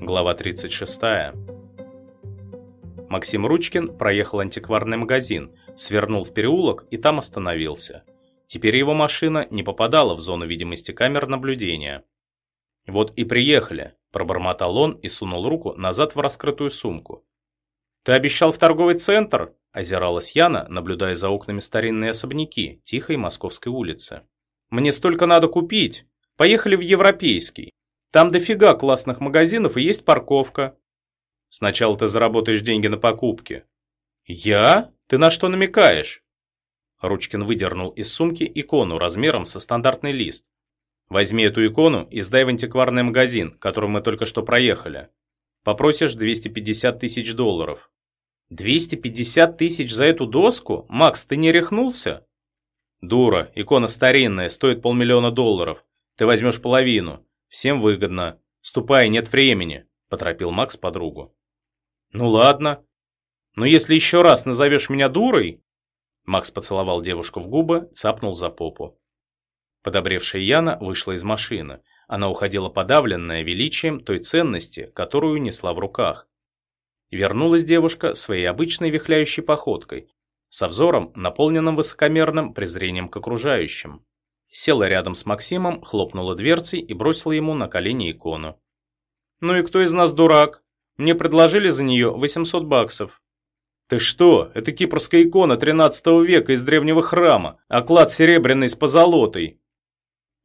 Глава 36. Максим Ручкин проехал антикварный магазин, свернул в переулок и там остановился. Теперь его машина не попадала в зону видимости камер наблюдения. «Вот и приехали», – пробормотал он и сунул руку назад в раскрытую сумку. «Ты обещал в торговый центр?» – озиралась Яна, наблюдая за окнами старинные особняки тихой московской улицы. «Мне столько надо купить. Поехали в Европейский. Там дофига классных магазинов и есть парковка. Сначала ты заработаешь деньги на покупки. Я? Ты на что намекаешь? Ручкин выдернул из сумки икону размером со стандартный лист. Возьми эту икону и сдай в антикварный магазин, который мы только что проехали. Попросишь 250 тысяч долларов. 250 тысяч за эту доску? Макс, ты не рехнулся? Дура, икона старинная, стоит полмиллиона долларов. Ты возьмешь половину. Всем выгодно. Ступай, нет времени», – поторопил Макс подругу. «Ну ладно. Но если еще раз назовешь меня дурой...» Макс поцеловал девушку в губы, цапнул за попу. Подобревшая Яна вышла из машины. Она уходила подавленная величием той ценности, которую несла в руках. Вернулась девушка своей обычной вихляющей походкой, со взором, наполненным высокомерным презрением к окружающим. Села рядом с Максимом, хлопнула дверцей и бросила ему на колени икону. «Ну и кто из нас дурак? Мне предложили за нее 800 баксов». «Ты что? Это кипрская икона 13 века из древнего храма, оклад серебряный с позолотой».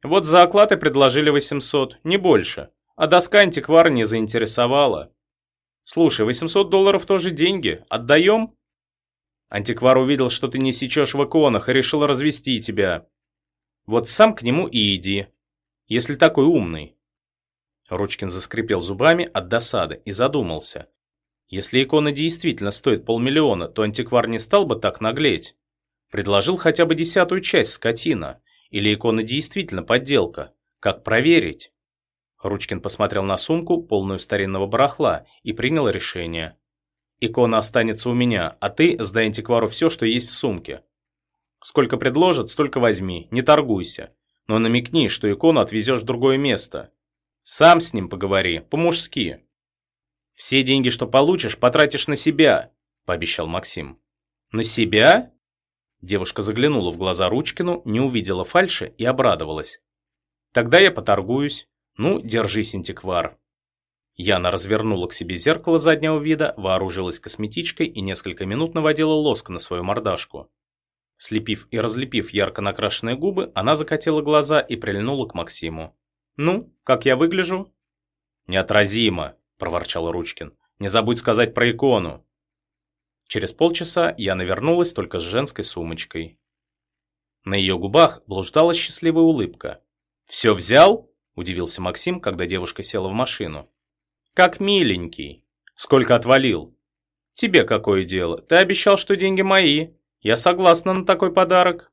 «Вот за оклад и предложили 800, не больше. А доска антиквара не заинтересовала». «Слушай, 800 долларов тоже деньги. Отдаем?» Антиквар увидел, что ты не сечешь в иконах и решил развести тебя. Вот сам к нему и иди, если такой умный. Ручкин заскрипел зубами от досады и задумался. Если икона действительно стоит полмиллиона, то антиквар не стал бы так наглеть. Предложил хотя бы десятую часть скотина. Или икона действительно подделка. Как проверить? Ручкин посмотрел на сумку, полную старинного барахла, и принял решение. Икона останется у меня, а ты сдай антиквару все, что есть в сумке. Сколько предложат, столько возьми, не торгуйся. Но намекни, что икону отвезешь в другое место. Сам с ним поговори, по-мужски. Все деньги, что получишь, потратишь на себя, пообещал Максим. На себя? Девушка заглянула в глаза Ручкину, не увидела фальши и обрадовалась. Тогда я поторгуюсь. Ну, держись, антиквар. Яна развернула к себе зеркало заднего вида, вооружилась косметичкой и несколько минут наводила лоск на свою мордашку. Слепив и разлепив ярко накрашенные губы, она закатила глаза и прильнула к Максиму. «Ну, как я выгляжу?» «Неотразимо», – проворчал Ручкин. «Не забудь сказать про икону». Через полчаса Яна вернулась только с женской сумочкой. На ее губах блуждала счастливая улыбка. «Все взял?» – удивился Максим, когда девушка села в машину. «Как миленький. Сколько отвалил?» «Тебе какое дело? Ты обещал, что деньги мои». Я согласна на такой подарок.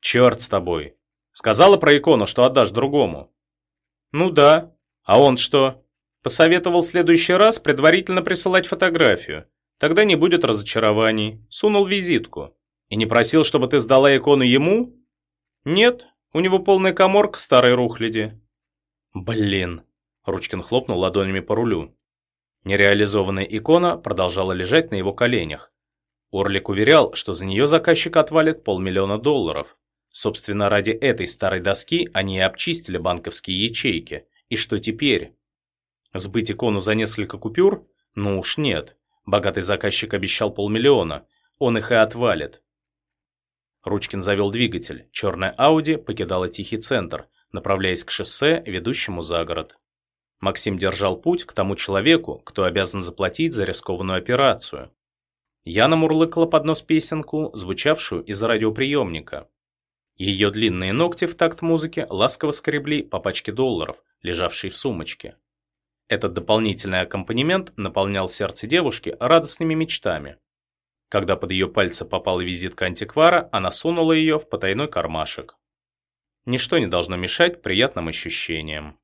Черт с тобой. Сказала про икону, что отдашь другому. Ну да. А он что? Посоветовал в следующий раз предварительно присылать фотографию. Тогда не будет разочарований. Сунул визитку. И не просил, чтобы ты сдала икону ему? Нет, у него полная коморка старой рухляди. Блин. Ручкин хлопнул ладонями по рулю. Нереализованная икона продолжала лежать на его коленях. Орлик уверял, что за нее заказчик отвалит полмиллиона долларов. Собственно, ради этой старой доски они и обчистили банковские ячейки. И что теперь? Сбыть икону за несколько купюр? Ну уж нет. Богатый заказчик обещал полмиллиона. Он их и отвалит. Ручкин завел двигатель. Черная Ауди покидала тихий центр, направляясь к шоссе, ведущему за город. Максим держал путь к тому человеку, кто обязан заплатить за рискованную операцию. Яна мурлыкала под нос песенку, звучавшую из радиоприемника. Ее длинные ногти в такт музыки ласково скребли по пачке долларов, лежавшей в сумочке. Этот дополнительный аккомпанемент наполнял сердце девушки радостными мечтами. Когда под ее пальцы попала визитка антиквара, она сунула ее в потайной кармашек. Ничто не должно мешать приятным ощущениям.